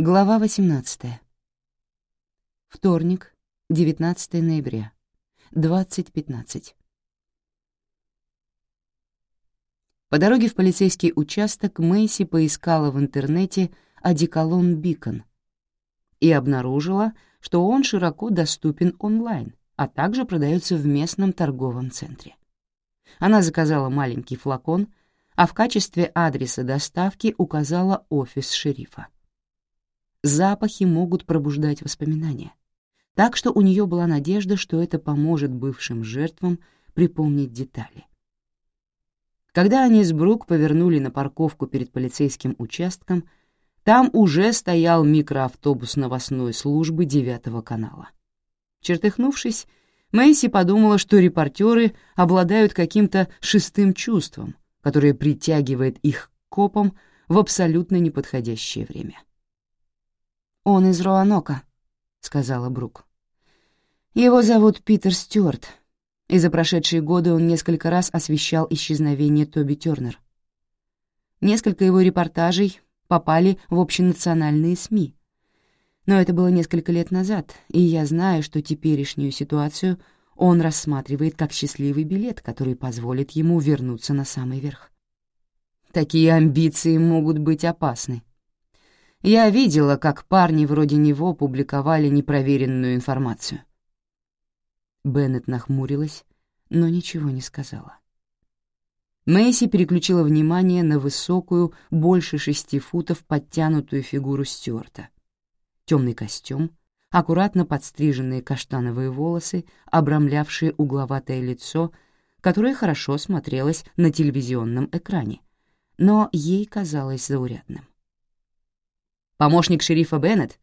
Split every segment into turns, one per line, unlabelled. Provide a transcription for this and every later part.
Глава 18. Вторник, 19 ноября, 20.15. По дороге в полицейский участок Мэйси поискала в интернете одеколон Бикон и обнаружила, что он широко доступен онлайн, а также продается в местном торговом центре. Она заказала маленький флакон, а в качестве адреса доставки указала офис шерифа запахи могут пробуждать воспоминания. Так что у нее была надежда, что это поможет бывшим жертвам припомнить детали. Когда они с Брук повернули на парковку перед полицейским участком, там уже стоял микроавтобус новостной службы девятого канала. Чертыхнувшись, Мэйси подумала, что репортеры обладают каким-то шестым чувством, которое притягивает их к копам в абсолютно неподходящее время. «Он из Роанока», — сказала Брук. «Его зовут Питер Стюарт, и за прошедшие годы он несколько раз освещал исчезновение Тоби Тёрнер. Несколько его репортажей попали в общенациональные СМИ. Но это было несколько лет назад, и я знаю, что теперешнюю ситуацию он рассматривает как счастливый билет, который позволит ему вернуться на самый верх. Такие амбиции могут быть опасны. Я видела, как парни вроде него публиковали непроверенную информацию. Беннет нахмурилась, но ничего не сказала. Мэйси переключила внимание на высокую, больше шести футов подтянутую фигуру Стюарта. Темный костюм, аккуратно подстриженные каштановые волосы, обрамлявшие угловатое лицо, которое хорошо смотрелось на телевизионном экране, но ей казалось заурядным. Помощник шерифа Беннет?»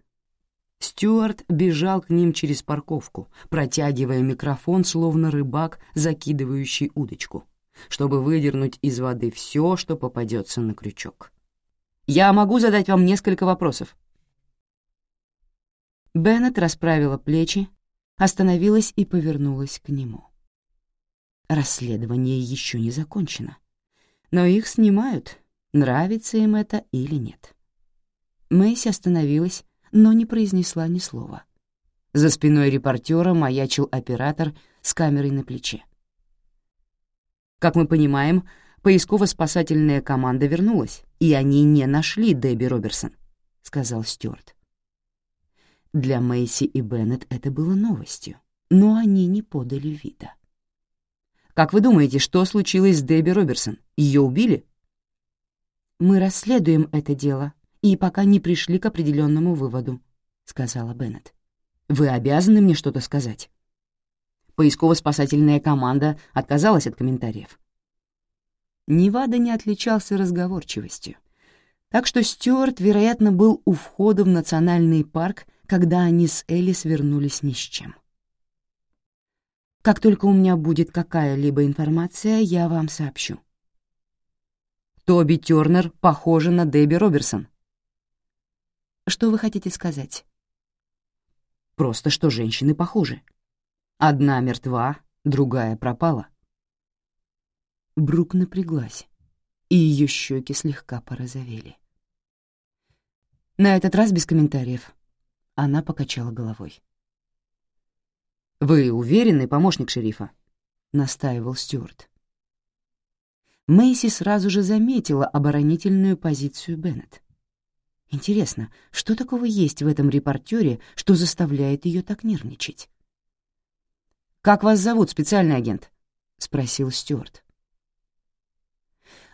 Стюарт бежал к ним через парковку, протягивая микрофон, словно рыбак, закидывающий удочку, чтобы выдернуть из воды все, что попадется на крючок. «Я могу задать вам несколько вопросов?» Беннет расправила плечи, остановилась и повернулась к нему. Расследование еще не закончено, но их снимают, нравится им это или нет. Мэйси остановилась, но не произнесла ни слова. За спиной репортера маячил оператор с камерой на плече. Как мы понимаем, поисково-спасательная команда вернулась, и они не нашли Дебби Роберсон, — сказал Стюарт. Для Мэйси и Беннет это было новостью, но они не подали вида. «Как вы думаете, что случилось с Дебби Роберсон? Ее убили?» «Мы расследуем это дело», и пока не пришли к определенному выводу», — сказала Беннет. «Вы обязаны мне что-то сказать». Поисково-спасательная команда отказалась от комментариев. Невада не отличался разговорчивостью, так что Стюарт, вероятно, был у входа в национальный парк, когда они с Элис вернулись ни с чем. «Как только у меня будет какая-либо информация, я вам сообщу». Тоби Тёрнер похожа на Дебби Роберсон, что вы хотите сказать? Просто, что женщины похожи. Одна мертва, другая пропала. Брук напряглась, и ее щеки слегка порозовели. На этот раз без комментариев. Она покачала головой. «Вы уверены, помощник шерифа?» — настаивал Стюарт. Мэйси сразу же заметила оборонительную позицию Беннет. Интересно, что такого есть в этом репортере, что заставляет ее так нервничать? «Как вас зовут, специальный агент?» — спросил Стюарт.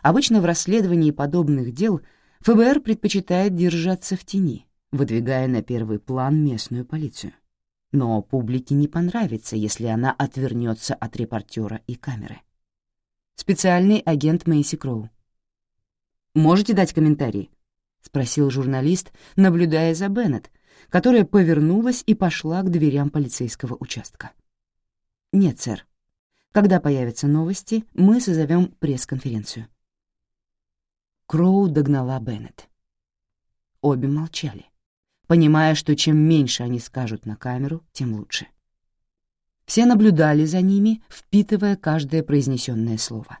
Обычно в расследовании подобных дел ФБР предпочитает держаться в тени, выдвигая на первый план местную полицию. Но публике не понравится, если она отвернется от репортера и камеры. Специальный агент Мэйси Кроу. Можете дать комментарии? — спросил журналист, наблюдая за Беннет, которая повернулась и пошла к дверям полицейского участка. «Нет, сэр. Когда появятся новости, мы созовем пресс-конференцию». Кроу догнала Беннет. Обе молчали, понимая, что чем меньше они скажут на камеру, тем лучше. Все наблюдали за ними, впитывая каждое произнесенное слово.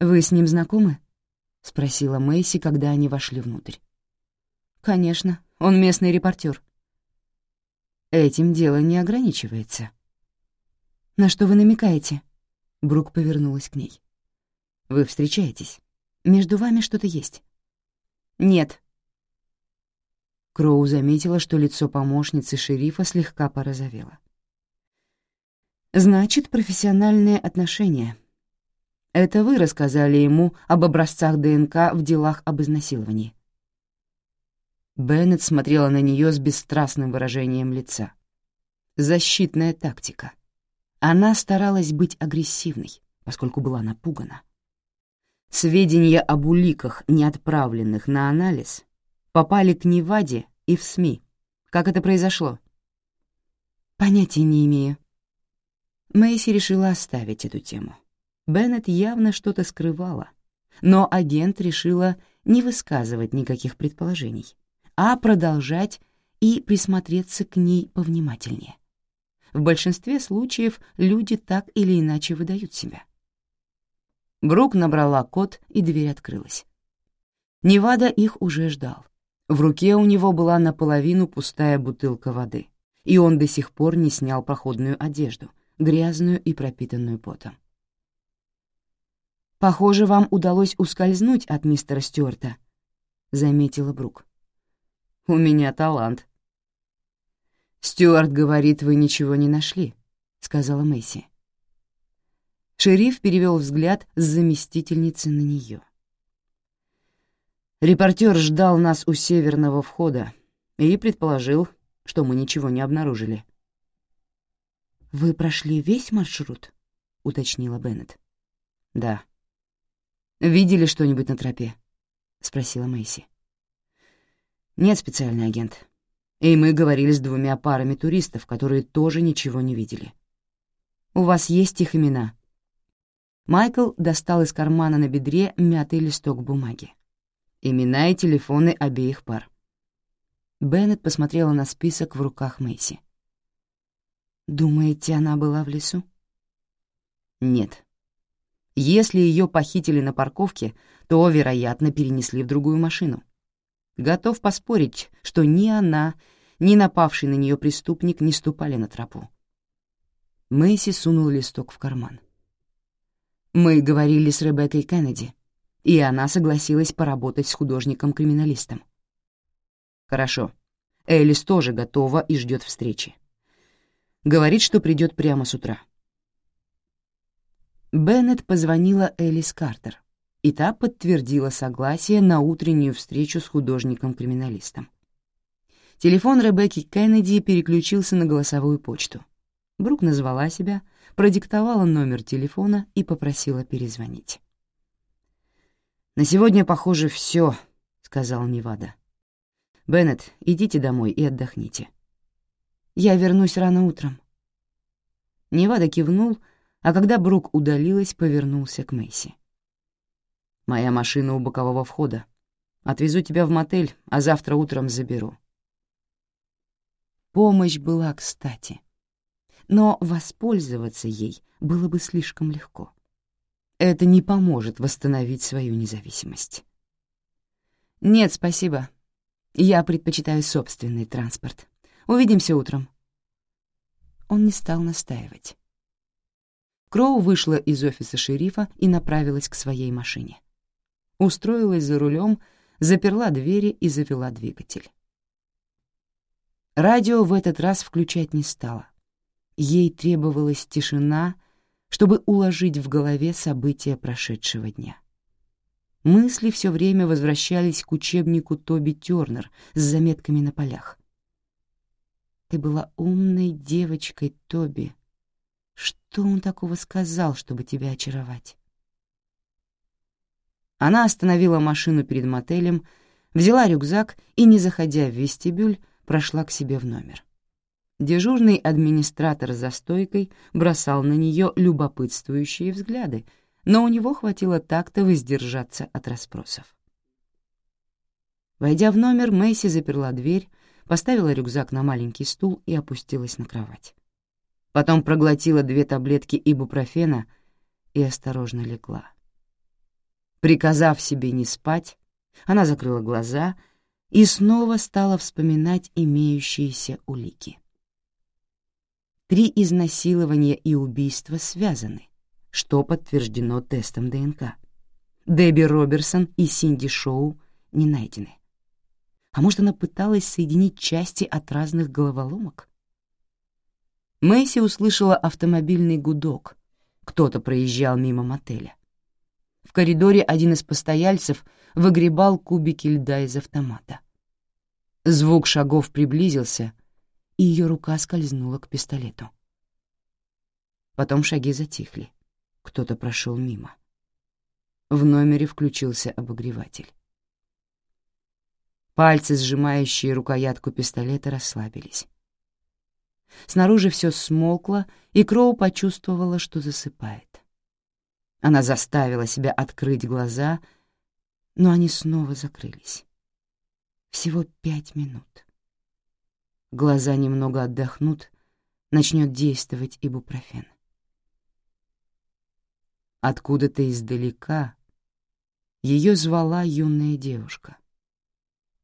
«Вы с ним знакомы?» — спросила Мэйси, когда они вошли внутрь. Конечно, он местный репортер. Этим дело не ограничивается. На что вы намекаете? Брук повернулась к ней. Вы встречаетесь. Между вами что-то есть. Нет. Кроу заметила, что лицо помощницы шерифа слегка порозовело. Значит, профессиональные отношения. Это вы рассказали ему об образцах ДНК в делах об изнасиловании. Беннет смотрела на нее с бесстрастным выражением лица. Защитная тактика. Она старалась быть агрессивной, поскольку была напугана. Сведения об уликах, не отправленных на анализ, попали к Неваде и в СМИ. Как это произошло? Понятия не имею. Мэйси решила оставить эту тему. Беннет явно что-то скрывала, но агент решила не высказывать никаких предположений а продолжать и присмотреться к ней повнимательнее. В большинстве случаев люди так или иначе выдают себя. Брук набрала код, и дверь открылась. Невада их уже ждал. В руке у него была наполовину пустая бутылка воды, и он до сих пор не снял походную одежду, грязную и пропитанную потом. «Похоже, вам удалось ускользнуть от мистера Стюарта», — заметила Брук. У меня талант». «Стюарт говорит, вы ничего не нашли», — сказала Мэйси. Шериф перевел взгляд с заместительницы на нее. Репортер ждал нас у северного входа и предположил, что мы ничего не обнаружили. «Вы прошли весь маршрут?» — уточнила Беннет. «Да». «Видели что-нибудь на тропе?» — спросила Мэйси. «Нет, специальный агент. И мы говорили с двумя парами туристов, которые тоже ничего не видели. У вас есть их имена?» Майкл достал из кармана на бедре мятый листок бумаги. Имена и телефоны обеих пар. Беннет посмотрела на список в руках Мэйси. «Думаете, она была в лесу?» «Нет. Если ее похитили на парковке, то, вероятно, перенесли в другую машину. Готов поспорить, что ни она, ни напавший на нее преступник не ступали на тропу. Мэйси сунул листок в карман. Мы говорили с Ребеккой Кеннеди, и она согласилась поработать с художником-криминалистом. Хорошо. Элис тоже готова и ждет встречи. Говорит, что придет прямо с утра. Беннет позвонила Элис Картер и та подтвердила согласие на утреннюю встречу с художником-криминалистом. Телефон Ребекки Кеннеди переключился на голосовую почту. Брук назвала себя, продиктовала номер телефона и попросила перезвонить. «На сегодня, похоже, все», — сказал Невада. «Беннет, идите домой и отдохните». «Я вернусь рано утром». Невада кивнул, а когда Брук удалилась, повернулся к Мэйси. Моя машина у бокового входа. Отвезу тебя в мотель, а завтра утром заберу». Помощь была кстати, но воспользоваться ей было бы слишком легко. Это не поможет восстановить свою независимость. «Нет, спасибо. Я предпочитаю собственный транспорт. Увидимся утром». Он не стал настаивать. Кроу вышла из офиса шерифа и направилась к своей машине устроилась за рулем, заперла двери и завела двигатель. Радио в этот раз включать не стала. Ей требовалась тишина, чтобы уложить в голове события прошедшего дня. Мысли все время возвращались к учебнику Тоби Тёрнер с заметками на полях. «Ты была умной девочкой, Тоби. Что он такого сказал, чтобы тебя очаровать?» Она остановила машину перед мотелем, взяла рюкзак и, не заходя в вестибюль, прошла к себе в номер. Дежурный администратор за стойкой бросал на нее любопытствующие взгляды, но у него хватило так-то воздержаться от расспросов. Войдя в номер, Мэйси заперла дверь, поставила рюкзак на маленький стул и опустилась на кровать. Потом проглотила две таблетки ибупрофена и осторожно легла. Приказав себе не спать, она закрыла глаза и снова стала вспоминать имеющиеся улики. Три изнасилования и убийства связаны, что подтверждено тестом ДНК. Дебби Роберсон и Синди Шоу не найдены. А может, она пыталась соединить части от разных головоломок? Мэйси услышала автомобильный гудок. Кто-то проезжал мимо мотеля. В коридоре один из постояльцев выгребал кубики льда из автомата. Звук шагов приблизился, и ее рука скользнула к пистолету. Потом шаги затихли. Кто-то прошел мимо. В номере включился обогреватель. Пальцы, сжимающие рукоятку пистолета, расслабились. Снаружи все смолкло, и Кроу почувствовала, что засыпает. Она заставила себя открыть глаза, но они снова закрылись. Всего пять минут. Глаза немного отдохнут, начнет действовать ибупрофен. Откуда-то издалека ее звала юная девушка.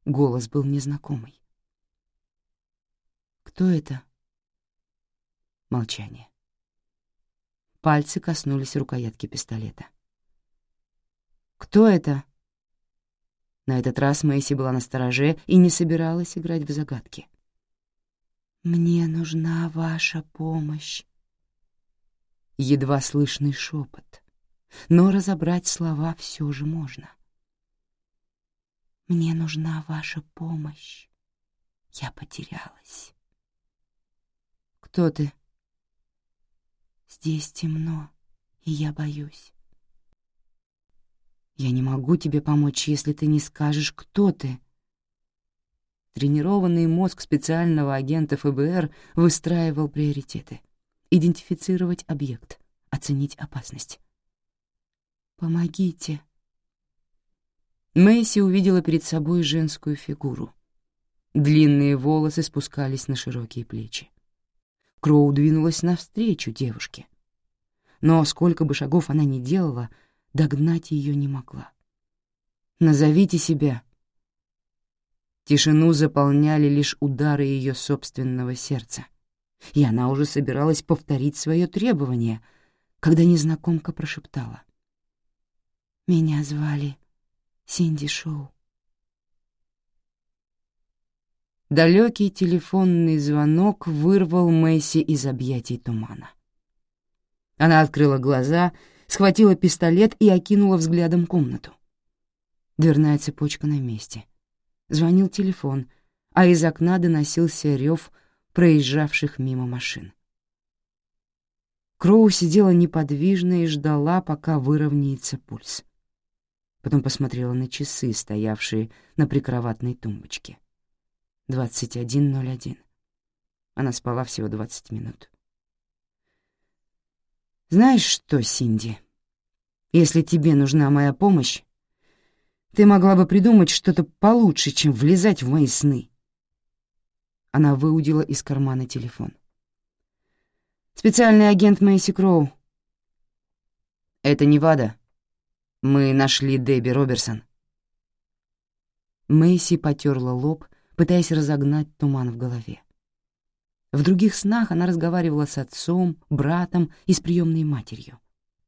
Голос был незнакомый. «Кто это?» Молчание. Пальцы коснулись рукоятки пистолета. «Кто это?» На этот раз Мэйси была на стороже и не собиралась играть в загадки. «Мне нужна ваша помощь». Едва слышный шепот, но разобрать слова все же можно. «Мне нужна ваша помощь. Я потерялась». «Кто ты?» Здесь темно, и я боюсь. Я не могу тебе помочь, если ты не скажешь, кто ты. Тренированный мозг специального агента ФБР выстраивал приоритеты. Идентифицировать объект, оценить опасность. «Помогите!» Мэйси увидела перед собой женскую фигуру. Длинные волосы спускались на широкие плечи. Кроу двинулась навстречу девушке. Но сколько бы шагов она ни делала, догнать ее не могла. «Назовите себя». Тишину заполняли лишь удары ее собственного сердца, и она уже собиралась повторить свое требование, когда незнакомка прошептала. «Меня звали Синди Шоу». Далекий телефонный звонок вырвал Мэйси из объятий тумана. Она открыла глаза, схватила пистолет и окинула взглядом комнату. Дверная цепочка на месте. Звонил телефон, а из окна доносился рев проезжавших мимо машин. Кроу сидела неподвижно и ждала, пока выровняется пульс. Потом посмотрела на часы, стоявшие на прикроватной тумбочке. 21.01. Она спала всего 20 минут. «Знаешь что, Синди, если тебе нужна моя помощь, ты могла бы придумать что-то получше, чем влезать в мои сны». Она выудила из кармана телефон. «Специальный агент Мэйси Кроу». «Это Невада. Мы нашли Дебби Роберсон». Мэйси потерла лоб пытаясь разогнать туман в голове. В других снах она разговаривала с отцом, братом и с приемной матерью.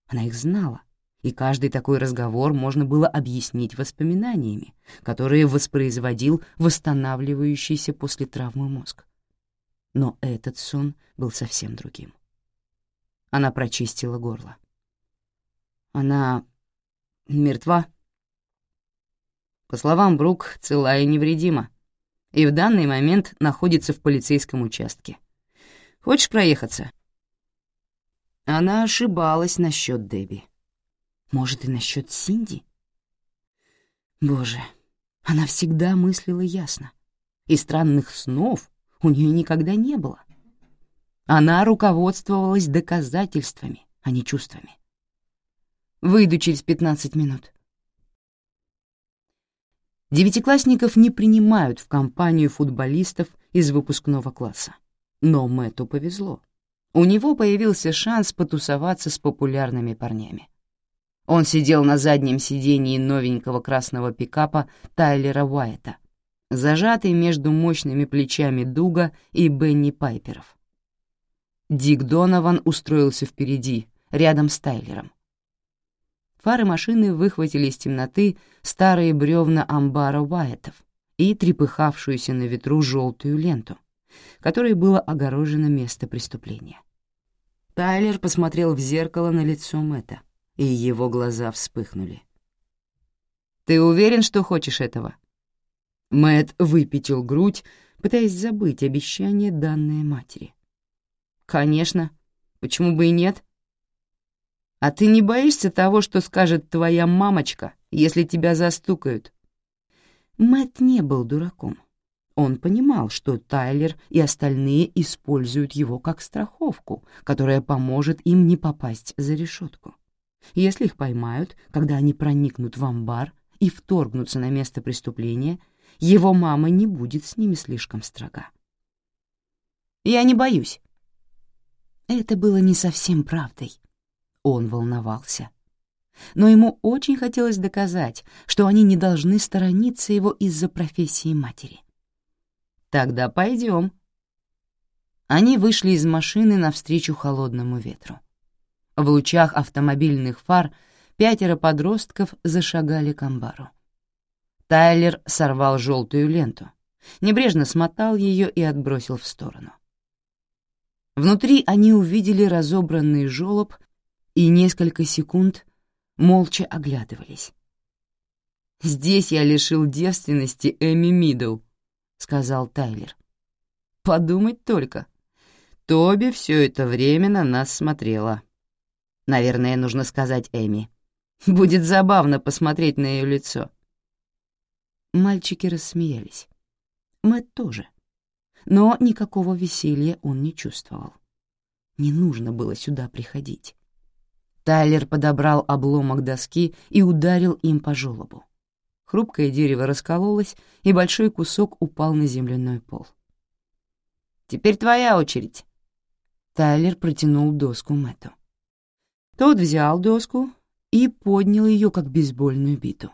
Она их знала, и каждый такой разговор можно было объяснить воспоминаниями, которые воспроизводил восстанавливающийся после травмы мозг. Но этот сон был совсем другим. Она прочистила горло. Она мертва. По словам Брук, цела и невредима и в данный момент находится в полицейском участке. Хочешь проехаться?» Она ошибалась насчет Дебби. Может, и насчет Синди? Боже, она всегда мыслила ясно, и странных снов у нее никогда не было. Она руководствовалась доказательствами, а не чувствами. «Выйду через пятнадцать минут», Девятиклассников не принимают в компанию футболистов из выпускного класса. Но Мэтту повезло. У него появился шанс потусоваться с популярными парнями. Он сидел на заднем сидении новенького красного пикапа Тайлера Уайта, зажатый между мощными плечами Дуга и Бенни Пайперов. Дик Донован устроился впереди, рядом с Тайлером. Фары машины выхватили из темноты старые бревна амбара Уайтов и трепыхавшуюся на ветру желтую ленту, которой было огорожено место преступления. Тайлер посмотрел в зеркало на лицо Мэтта, и его глаза вспыхнули. «Ты уверен, что хочешь этого?» Мэт выпятил грудь, пытаясь забыть обещание, данное матери. «Конечно. Почему бы и нет? А ты не боишься того, что скажет твоя мамочка, если тебя застукают?» Мэт не был дураком. Он понимал, что Тайлер и остальные используют его как страховку, которая поможет им не попасть за решетку. Если их поймают, когда они проникнут в амбар и вторгнутся на место преступления, его мама не будет с ними слишком строга. «Я не боюсь». Это было не совсем правдой. Он волновался. Но ему очень хотелось доказать, что они не должны сторониться его из-за профессии матери. «Тогда пойдем». Они вышли из машины навстречу холодному ветру. В лучах автомобильных фар пятеро подростков зашагали к амбару. Тайлер сорвал желтую ленту, небрежно смотал ее и отбросил в сторону. Внутри они увидели разобранный жёлоб и несколько секунд молча оглядывались. «Здесь я лишил девственности Эми Мидл», — сказал Тайлер. «Подумать только. Тоби все это время на нас смотрела. Наверное, нужно сказать Эми. Будет забавно посмотреть на ее лицо». Мальчики рассмеялись. Мэтт тоже. Но никакого веселья он не чувствовал. Не нужно было сюда приходить. Тайлер подобрал обломок доски и ударил им по желобу. Хрупкое дерево раскололось, и большой кусок упал на земляной пол. «Теперь твоя очередь». Тайлер протянул доску Мэтту. Тот взял доску и поднял ее, как бейсбольную биту.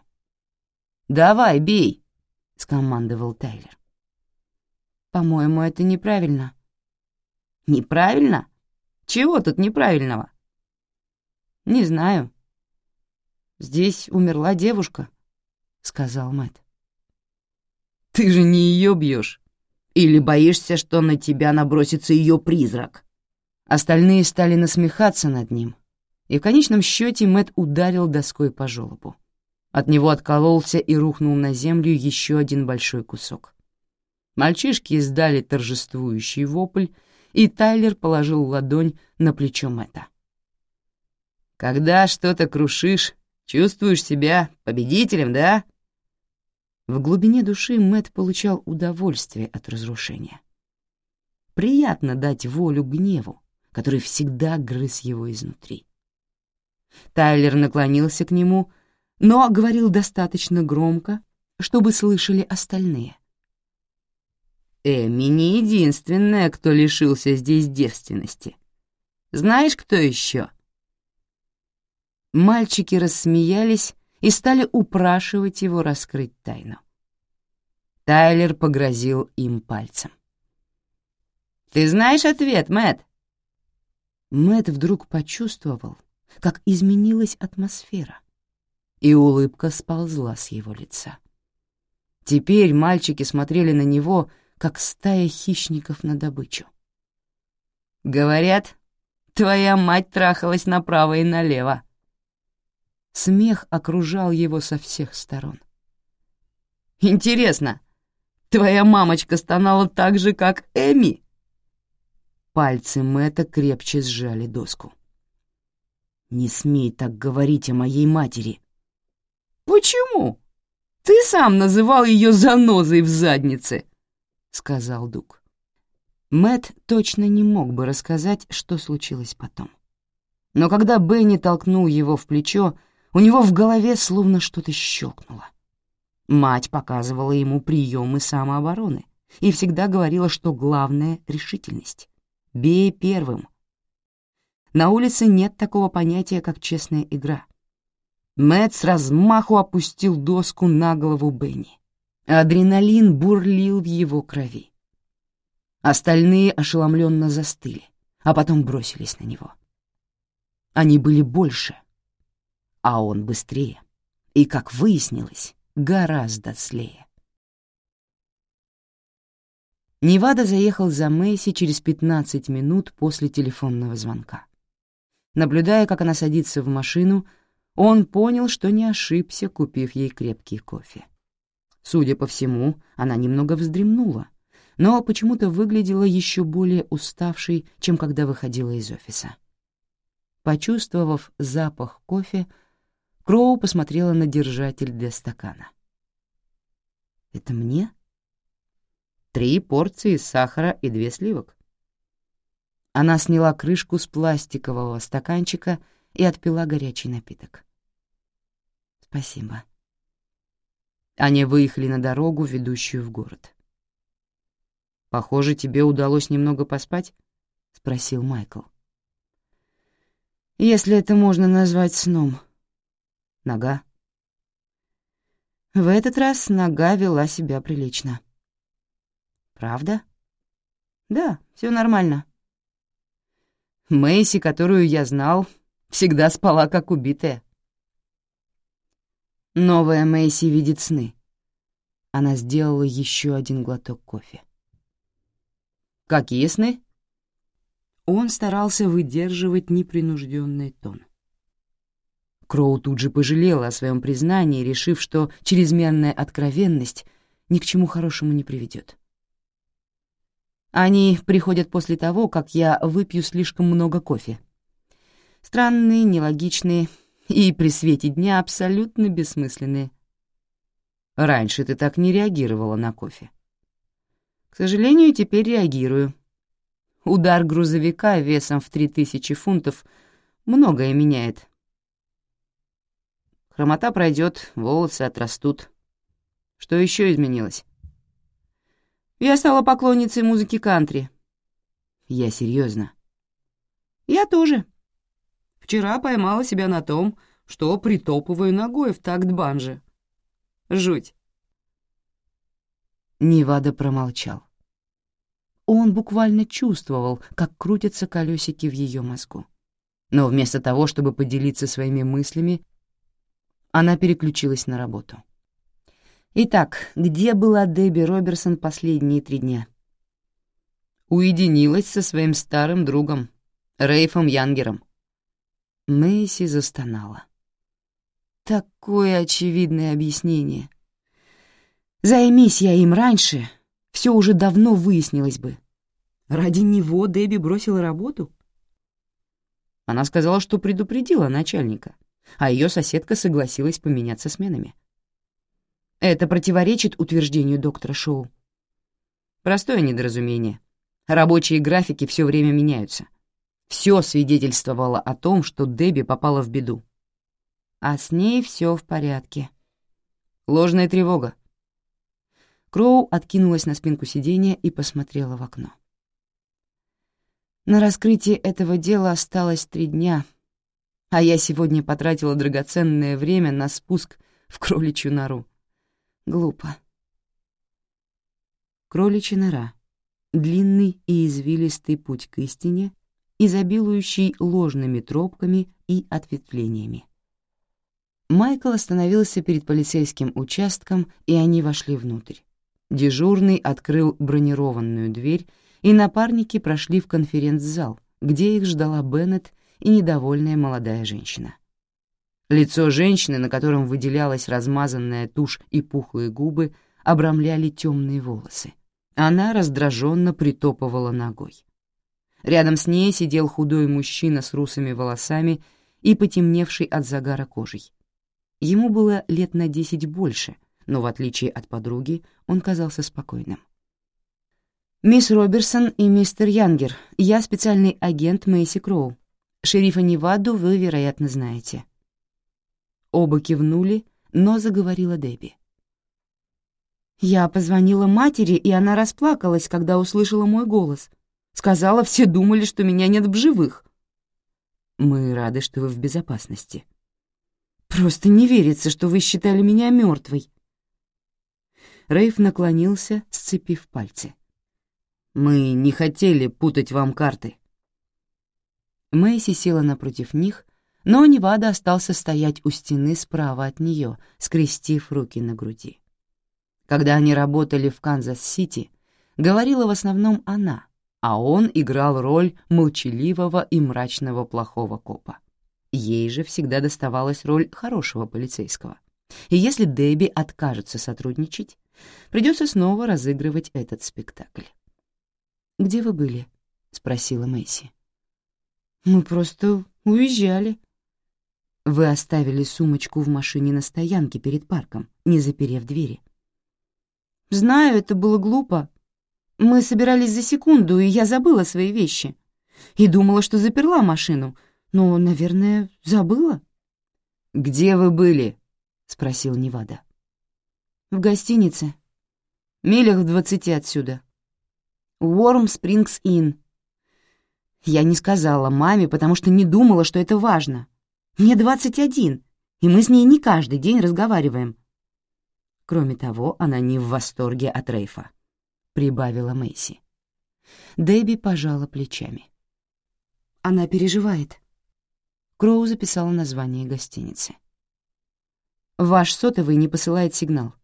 «Давай, бей!» — скомандовал Тайлер. «По-моему, это неправильно». «Неправильно? Чего тут неправильного?» «Не знаю. Здесь умерла девушка», — сказал Мэтт. «Ты же не ее бьешь. Или боишься, что на тебя набросится ее призрак?» Остальные стали насмехаться над ним, и в конечном счете Мэтт ударил доской по желобу. От него откололся и рухнул на землю еще один большой кусок. Мальчишки издали торжествующий вопль, и Тайлер положил ладонь на плечо Мэтта. «Когда что-то крушишь, чувствуешь себя победителем, да?» В глубине души Мэт получал удовольствие от разрушения. Приятно дать волю гневу, который всегда грыз его изнутри. Тайлер наклонился к нему, но говорил достаточно громко, чтобы слышали остальные. Эми не единственная, кто лишился здесь девственности. Знаешь, кто еще? Мальчики рассмеялись и стали упрашивать его раскрыть тайну. Тайлер погрозил им пальцем. «Ты знаешь ответ, Мэт? Мэт вдруг почувствовал, как изменилась атмосфера и улыбка сползла с его лица. Теперь мальчики смотрели на него, как стая хищников на добычу. «Говорят, твоя мать трахалась направо и налево». Смех окружал его со всех сторон. «Интересно, твоя мамочка стонала так же, как Эми?» Пальцы Мэтта крепче сжали доску. «Не смей так говорить о моей матери», «Почему? Ты сам называл ее занозой в заднице», — сказал Дуг. Мэт точно не мог бы рассказать, что случилось потом. Но когда Бенни толкнул его в плечо, у него в голове словно что-то щелкнуло. Мать показывала ему приемы самообороны и всегда говорила, что главное — решительность. «Бей первым». На улице нет такого понятия, как честная игра — Мэтт с размаху опустил доску на голову Бенни. Адреналин бурлил в его крови. Остальные ошеломленно застыли, а потом бросились на него. Они были больше, а он быстрее и, как выяснилось, гораздо злее. Невада заехал за Мэйси через 15 минут после телефонного звонка. Наблюдая, как она садится в машину, он понял, что не ошибся, купив ей крепкий кофе. Судя по всему, она немного вздремнула, но почему-то выглядела еще более уставшей, чем когда выходила из офиса. Почувствовав запах кофе, Кроу посмотрела на держатель для стакана. «Это мне?» «Три порции сахара и две сливок». Она сняла крышку с пластикового стаканчика и отпила горячий напиток. «Спасибо». Они выехали на дорогу, ведущую в город. «Похоже, тебе удалось немного поспать?» — спросил Майкл. «Если это можно назвать сном. Нога?» В этот раз нога вела себя прилично. «Правда?» «Да, все нормально». Мэйси, которую я знал, всегда спала как убитая. Новая Мэйси видит сны. Она сделала еще один глоток кофе. «Какие сны?» Он старался выдерживать непринужденный тон. Кроу тут же пожалела о своем признании, решив, что чрезмерная откровенность ни к чему хорошему не приведет. Они приходят после того, как я выпью слишком много кофе. Странные, нелогичные и при свете дня абсолютно бессмысленные. Раньше ты так не реагировала на кофе. К сожалению, теперь реагирую. Удар грузовика весом в 3000 фунтов многое меняет. Хромота пройдет, волосы отрастут. Что еще изменилось? Я стала поклонницей музыки кантри. Я серьезно. Я тоже. Вчера поймала себя на том, что притопываю ногой в такт банжи. Жуть. Невада промолчал. Он буквально чувствовал, как крутятся колесики в ее мозгу. Но вместо того, чтобы поделиться своими мыслями, она переключилась на работу. Итак, где была Дебби Роберсон последние три дня? Уединилась со своим старым другом, Рейфом Янгером. Мэйси застонала. Такое очевидное объяснение. Займись я им раньше, все уже давно выяснилось бы. Ради него Дебби бросила работу? Она сказала, что предупредила начальника, а ее соседка согласилась поменяться сменами. Это противоречит утверждению доктора Шоу. Простое недоразумение. Рабочие графики все время меняются. Все свидетельствовало о том, что Дебби попала в беду а с ней все в порядке. Ложная тревога. Кроу откинулась на спинку сиденья и посмотрела в окно. На раскрытие этого дела осталось три дня, а я сегодня потратила драгоценное время на спуск в кроличью нору. Глупо. Кроличья нора — длинный и извилистый путь к истине, изобилующий ложными тропками и ответвлениями. Майкл остановился перед полицейским участком, и они вошли внутрь. Дежурный открыл бронированную дверь, и напарники прошли в конференц-зал, где их ждала Беннет и недовольная молодая женщина. Лицо женщины, на котором выделялась размазанная тушь и пухлые губы, обрамляли темные волосы. Она раздраженно притопывала ногой. Рядом с ней сидел худой мужчина с русыми волосами и потемневший от загара кожей. Ему было лет на десять больше, но в отличие от подруги он казался спокойным. «Мисс Роберсон и мистер Янгер, я специальный агент Мэйси Кроу. Шерифа Неваду вы, вероятно, знаете». Оба кивнули, но заговорила Дебби. «Я позвонила матери, и она расплакалась, когда услышала мой голос. Сказала, все думали, что меня нет в живых». «Мы рады, что вы в безопасности», Просто не верится, что вы считали меня мертвой. Рейф наклонился, сцепив пальцы. «Мы не хотели путать вам карты». Мэйси села напротив них, но Невада остался стоять у стены справа от нее, скрестив руки на груди. Когда они работали в Канзас-Сити, говорила в основном она, а он играл роль молчаливого и мрачного плохого копа. Ей же всегда доставалась роль хорошего полицейского. И если Дебби откажется сотрудничать, придется снова разыгрывать этот спектакль. «Где вы были?» — спросила Мэйси. «Мы просто уезжали». «Вы оставили сумочку в машине на стоянке перед парком, не заперев двери». «Знаю, это было глупо. Мы собирались за секунду, и я забыла свои вещи. И думала, что заперла машину, но, наверное, забыла». «Где вы были?» — спросил Невада. «В гостинице. Милях в двадцати отсюда. Уорм Спрингс Inn. Я не сказала маме, потому что не думала, что это важно. Мне двадцать один, и мы с ней не каждый день разговариваем. Кроме того, она не в восторге от Рейфа», — прибавила Мэйси. Дебби пожала плечами. «Она переживает». Кроу записала название гостиницы. «Ваш сотовый не посылает сигнал.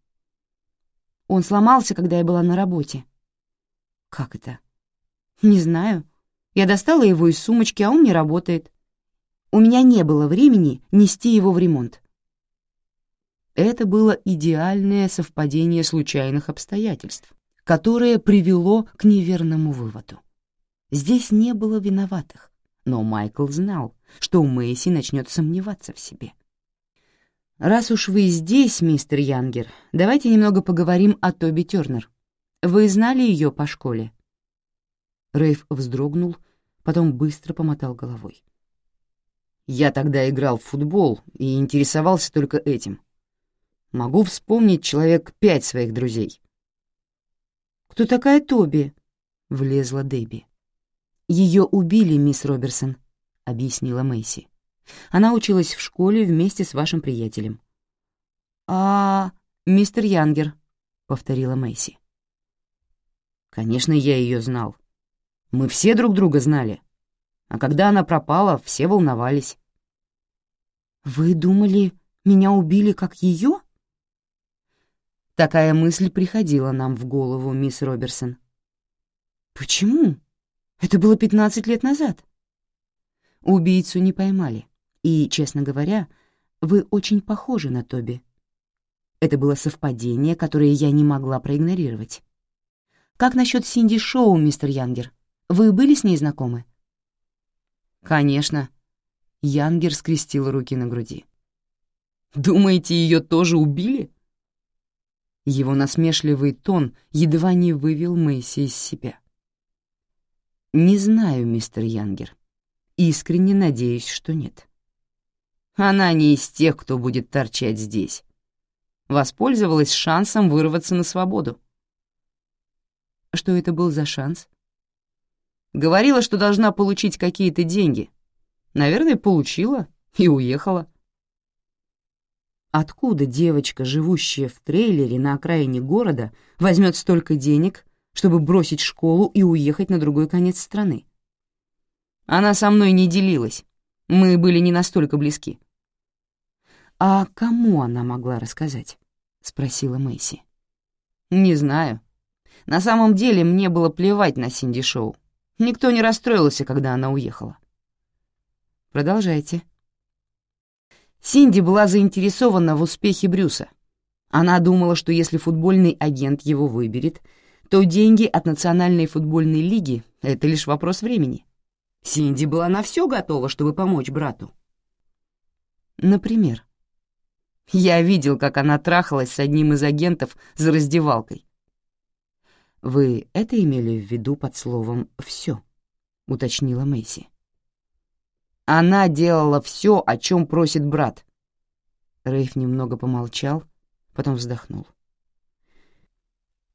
Он сломался, когда я была на работе». «Как это?» «Не знаю. Я достала его из сумочки, а он не работает. У меня не было времени нести его в ремонт. Это было идеальное совпадение случайных обстоятельств, которое привело к неверному выводу. Здесь не было виноватых, но Майкл знал, что Мэйси начнет сомневаться в себе. «Раз уж вы здесь, мистер Янгер, давайте немного поговорим о Тоби Тернер. Вы знали ее по школе?» Рейф вздрогнул, потом быстро помотал головой. «Я тогда играл в футбол и интересовался только этим. Могу вспомнить человек пять своих друзей. «Кто такая Тоби?» — влезла Дебби. «Ее убили, мисс Роберсон», — объяснила Мэйси. «Она училась в школе вместе с вашим приятелем». «А, мистер Янгер», — повторила Мэйси. «Конечно, я ее знал. Мы все друг друга знали. А когда она пропала, все волновались». «Вы думали, меня убили как ее?» Такая мысль приходила нам в голову, мисс Роберсон. Почему? Это было 15 лет назад. Убийцу не поймали. И, честно говоря, вы очень похожи на Тоби. Это было совпадение, которое я не могла проигнорировать. Как насчет Синди Шоу, мистер Янгер? Вы были с ней знакомы? Конечно. Янгер скрестил руки на груди. Думаете, ее тоже убили? Его насмешливый тон едва не вывел Мэйси из себя. «Не знаю, мистер Янгер. Искренне надеюсь, что нет. Она не из тех, кто будет торчать здесь. Воспользовалась шансом вырваться на свободу». «Что это был за шанс?» «Говорила, что должна получить какие-то деньги. Наверное, получила и уехала». Откуда девочка, живущая в трейлере на окраине города, возьмет столько денег, чтобы бросить школу и уехать на другой конец страны? Она со мной не делилась. Мы были не настолько близки. «А кому она могла рассказать?» — спросила Мэйси. «Не знаю. На самом деле мне было плевать на Синди Шоу. Никто не расстроился, когда она уехала». «Продолжайте», Синди была заинтересована в успехе Брюса. Она думала, что если футбольный агент его выберет, то деньги от Национальной футбольной лиги — это лишь вопрос времени. Синди была на все готова, чтобы помочь брату. Например, я видел, как она трахалась с одним из агентов за раздевалкой. «Вы это имели в виду под словом «все», — уточнила Мэйси. Она делала все, о чем просит брат. Рейф немного помолчал, потом вздохнул.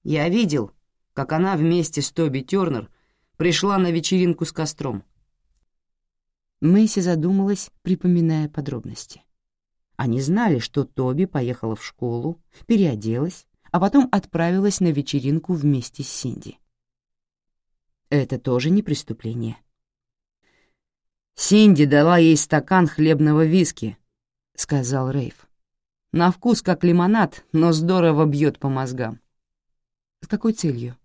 Я видел, как она вместе с Тоби Тернер пришла на вечеринку с костром. Мэйси задумалась, припоминая подробности. Они знали, что Тоби поехала в школу, переоделась, а потом отправилась на вечеринку вместе с Синди. Это тоже не преступление.
«Синди дала ей стакан хлебного виски», — сказал Рейв. «На вкус как лимонад, но здорово бьет по мозгам».
«С какой целью?»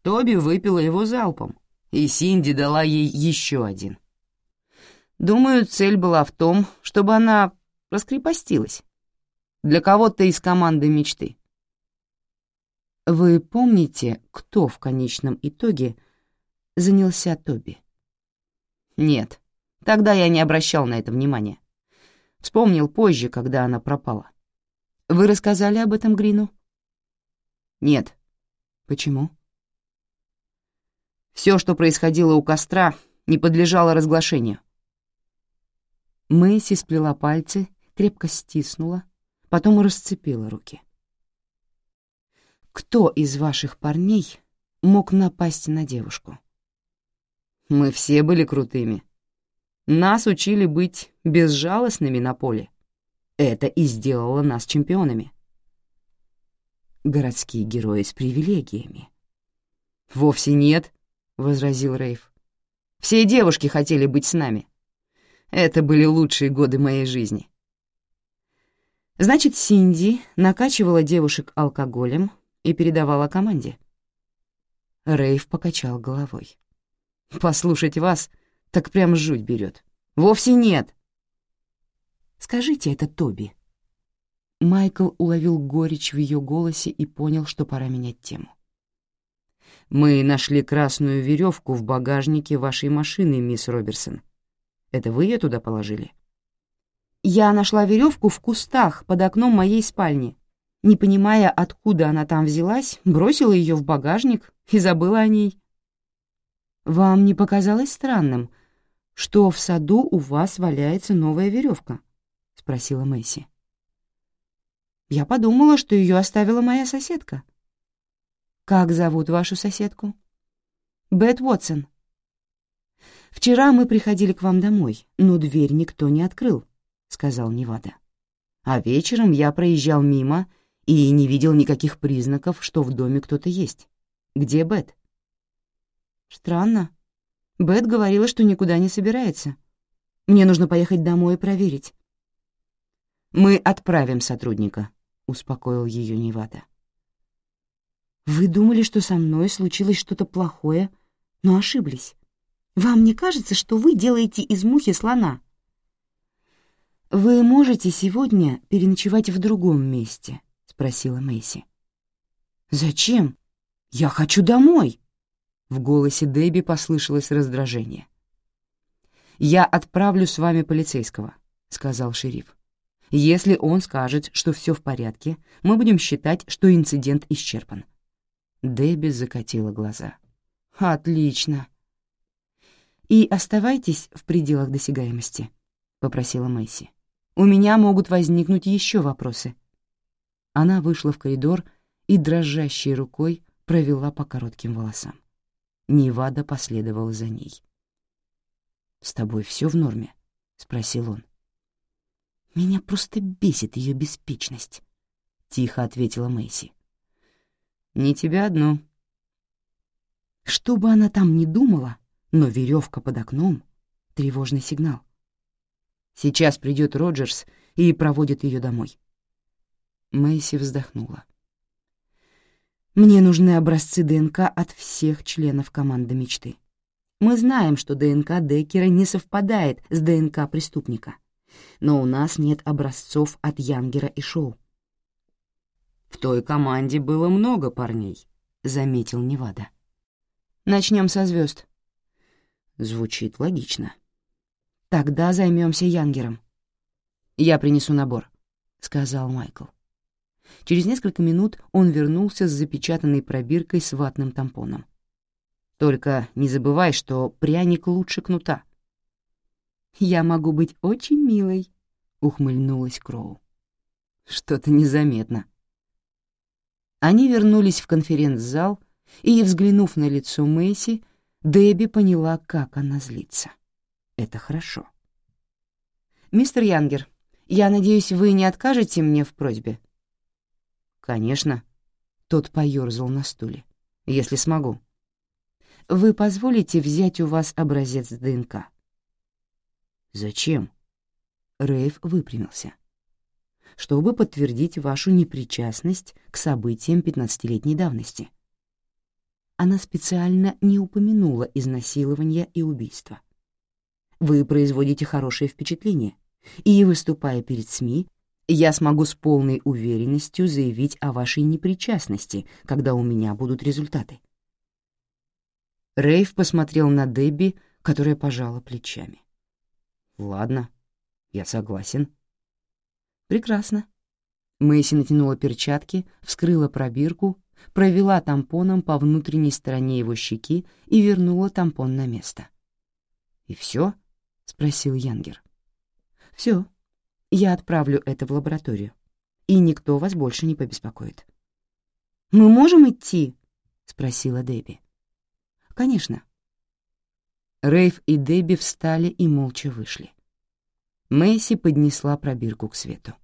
Тоби выпила его залпом, и Синди дала ей еще один. Думаю, цель была в том, чтобы она раскрепостилась. Для кого-то из команды мечты.
Вы помните, кто в конечном итоге занялся Тоби?
Нет, тогда я не обращал на это внимания. Вспомнил позже, когда она пропала.
Вы рассказали об этом Грину?
Нет.
Почему?
Все, что происходило у костра, не подлежало разглашению.
Мэйси сплела пальцы, крепко стиснула, потом расцепила руки. «Кто из ваших парней мог напасть на девушку?»
«Мы все были крутыми. Нас учили быть безжалостными на поле. Это и сделало нас чемпионами».
«Городские герои с привилегиями».
«Вовсе нет», — возразил Рейв. «Все девушки хотели быть с нами». Это были лучшие годы моей жизни.
Значит, Синди накачивала девушек алкоголем и передавала команде. Рейв покачал головой.
«Послушать вас так прям жуть берет. Вовсе нет!»
«Скажите это Тоби». Майкл уловил горечь в ее голосе и понял, что пора менять тему.
«Мы нашли красную веревку в багажнике вашей машины, мисс Роберсон. Это вы ее туда положили?»
«Я нашла веревку в кустах под окном моей спальни. Не понимая, откуда она там взялась, бросила ее в багажник и забыла о ней». «Вам не показалось странным, что в саду у вас валяется новая веревка?» — спросила Мэйси. «Я подумала, что ее оставила моя соседка». «Как зовут вашу соседку?» «Бет Уотсон», «Вчера мы приходили к вам домой, но дверь никто не открыл», — сказал Невада. «А вечером я проезжал мимо и не видел никаких признаков, что в доме кто-то есть. Где Бет?» «Странно. Бет говорила, что никуда не собирается. Мне нужно поехать домой и проверить».
«Мы отправим сотрудника», — успокоил ее Невада.
«Вы думали, что со мной случилось что-то плохое, но ошиблись. Вам не кажется, что вы делаете из мухи слона? Вы можете сегодня переночевать в другом месте, спросила Мэйси. Зачем? Я хочу домой. В голосе Дебби послышалось раздражение. «Я отправлю с вами полицейского», — сказал шериф. «Если он скажет, что все в порядке, мы будем считать, что инцидент исчерпан». Дебби закатила глаза. «Отлично. «И оставайтесь в пределах досягаемости», — попросила Мэйси. «У меня могут возникнуть еще вопросы». Она вышла в коридор и дрожащей рукой провела по коротким волосам. Невада последовал за ней. «С тобой все в норме?» — спросил он. «Меня просто бесит ее беспечность», — тихо ответила Мэйси.
«Не тебя одну».
Что бы она там ни думала, но веревка под окном — тревожный сигнал. Сейчас придет Роджерс и проводит ее домой. Мэйси вздохнула. «Мне нужны образцы ДНК от всех членов команды мечты. Мы знаем, что ДНК Деккера не совпадает с ДНК преступника, но у нас нет образцов от Янгера и Шоу».
«В той команде было много парней», — заметил Невада.
«Начнем со звезд.
Звучит логично.
Тогда займемся Янгером. Я принесу набор, сказал Майкл. Через несколько минут он вернулся с запечатанной пробиркой с ватным тампоном. Только не забывай, что пряник лучше кнута. Я могу быть очень милой, ухмыльнулась Кроу. Что-то незаметно. Они вернулись в конференц-зал, и, взглянув на лицо Мэйси, Дебби поняла, как она злится. Это хорошо. «Мистер Янгер, я надеюсь, вы не откажете мне в просьбе?» «Конечно». Тот поёрзал на стуле. «Если смогу». «Вы позволите взять у вас образец ДНК?» «Зачем?» Рейв выпрямился. «Чтобы подтвердить вашу непричастность к событиям пятнадцатилетней давности». Она специально не упомянула изнасилования и убийства. «Вы производите хорошее впечатление, и, выступая перед СМИ, я смогу с полной уверенностью заявить о вашей непричастности, когда у меня будут результаты». Рейв посмотрел на Дебби, которая пожала плечами. «Ладно, я согласен». «Прекрасно». Мэйси натянула перчатки, вскрыла пробирку, провела тампоном по внутренней стороне его щеки и вернула тампон на место. «И все?» — спросил Янгер. «Все. Я отправлю это в лабораторию, и никто вас больше не побеспокоит». «Мы можем идти?» — спросила Дебби. «Конечно». Рейв и Дебби встали и молча вышли. Мэйси поднесла пробирку к свету.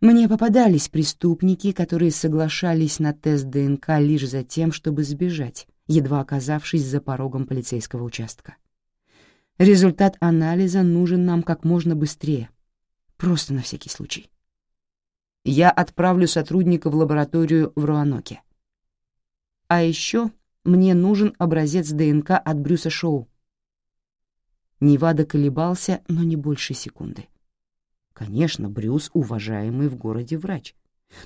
Мне попадались преступники, которые соглашались на тест ДНК лишь за тем, чтобы сбежать, едва оказавшись за порогом полицейского участка. Результат анализа нужен нам как можно быстрее. Просто на всякий случай. Я отправлю сотрудника в лабораторию в Руаноке. А еще мне нужен образец ДНК от Брюса Шоу. Невада колебался, но не больше секунды. Конечно, Брюс — уважаемый в городе врач,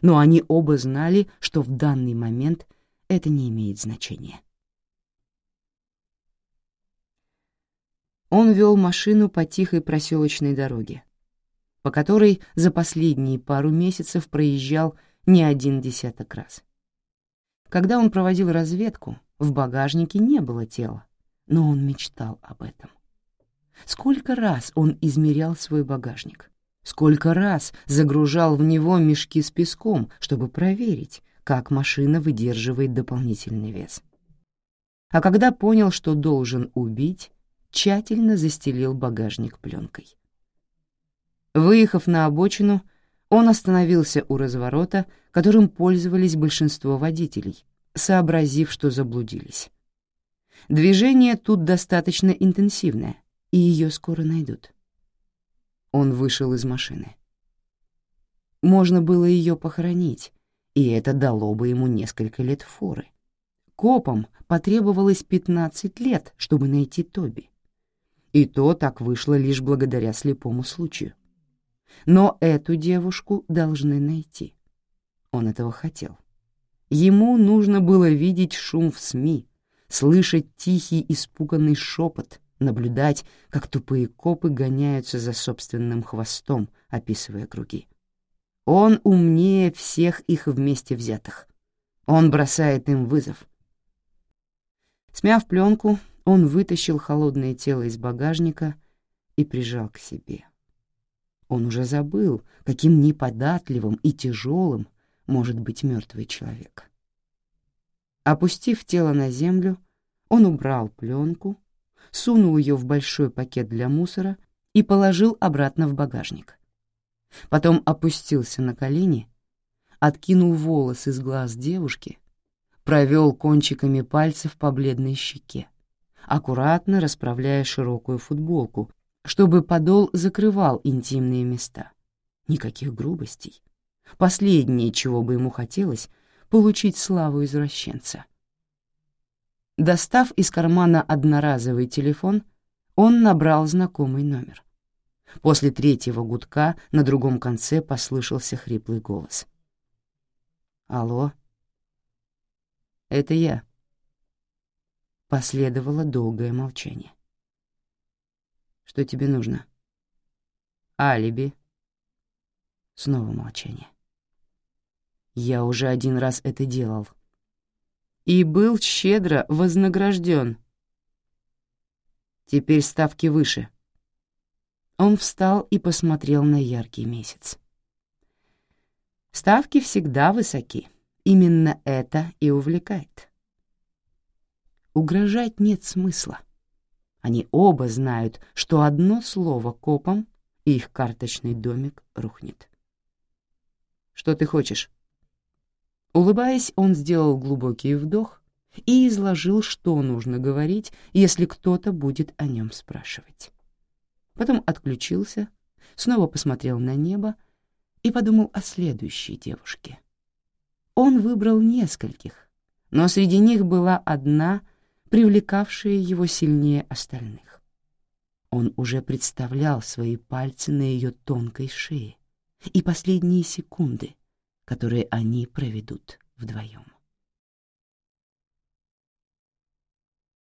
но они оба знали, что в данный момент это не имеет значения. Он вел машину по тихой проселочной дороге, по которой за последние пару месяцев проезжал не один десяток раз. Когда он проводил разведку, в багажнике не было тела, но он мечтал об этом. Сколько раз он измерял свой багажник, сколько раз загружал в него мешки с песком, чтобы проверить, как машина выдерживает дополнительный вес. А когда понял, что должен убить, тщательно застелил багажник пленкой. Выехав на обочину, он остановился у разворота, которым пользовались большинство водителей, сообразив, что заблудились. Движение тут достаточно интенсивное, и ее скоро найдут. Он вышел из машины. Можно было ее похоронить, и это дало бы ему несколько лет форы. Копам потребовалось 15 лет, чтобы найти Тоби. И то так вышло лишь благодаря слепому случаю. Но эту девушку должны найти. Он этого хотел. Ему нужно было видеть шум в СМИ, слышать тихий испуганный шепот, наблюдать, как тупые копы гоняются за собственным хвостом, описывая круги. Он умнее всех их вместе взятых. Он бросает им вызов. Смяв пленку, он вытащил холодное тело из багажника и прижал к себе. Он уже забыл, каким неподатливым и тяжелым может быть мертвый человек. Опустив тело на землю, он убрал пленку, сунул ее в большой пакет для мусора и положил обратно в багажник. Потом опустился на колени, откинул волосы с глаз девушки, провел кончиками пальцев по бледной щеке аккуратно расправляя широкую футболку, чтобы подол закрывал интимные места. Никаких грубостей. Последнее, чего бы ему хотелось, получить славу извращенца. Достав из кармана одноразовый телефон, он набрал знакомый номер. После третьего гудка на другом конце послышался хриплый голос. «Алло?» «Это я», Последовало долгое молчание. «Что тебе нужно?» «Алиби». Снова молчание. «Я уже один раз это делал. И был щедро вознагражден. Теперь ставки выше». Он встал и посмотрел на яркий месяц. Ставки всегда высоки. Именно это и увлекает. Угрожать нет смысла. Они оба знают, что одно слово копам, и их карточный домик рухнет. «Что ты хочешь?» Улыбаясь, он сделал глубокий вдох и изложил, что нужно говорить, если кто-то будет о нем спрашивать. Потом отключился, снова посмотрел на небо и подумал о следующей девушке. Он выбрал нескольких, но среди них была одна, привлекавшая его сильнее остальных. Он уже представлял свои пальцы на ее тонкой шее и последние секунды, которые они проведут вдвоем.